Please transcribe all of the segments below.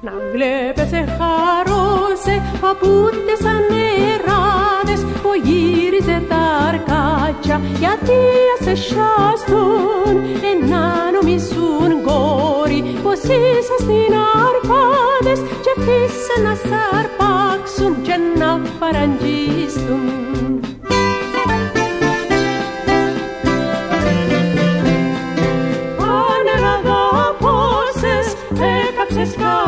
Να βλέπεις χαρώσε από τις ανεράδες που γύριζε τα αρκάτια. Γιατί σε σιάστον ένα νομίζουν γόρι πως ήσασταν αρφάδες και φύσαν να σ' αρπάξουν και να παραγγίστουν έκαψες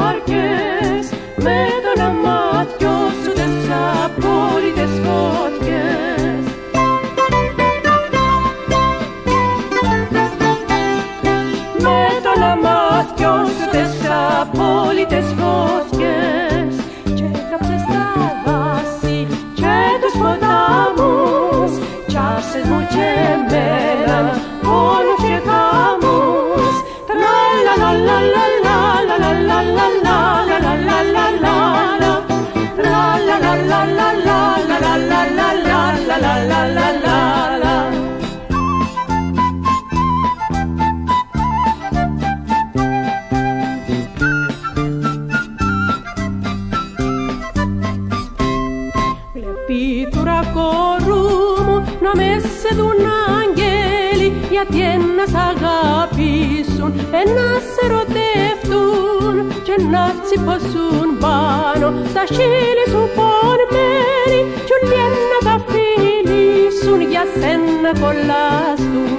μέσα δουν άγγελοι γιατί ένας αγαπήσουν, ένας σε ερωτευτούν και να τσιπώσουν πάνω. Στα χείλη σου πονμένοι κι ούν να τα φιλήσουν. Για σένα κολλάστουν.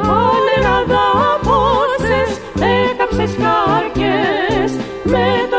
Αν ναι, αγαπώσες, έκαψες χάρκες με το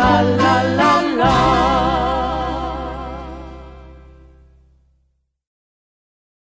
la la la la.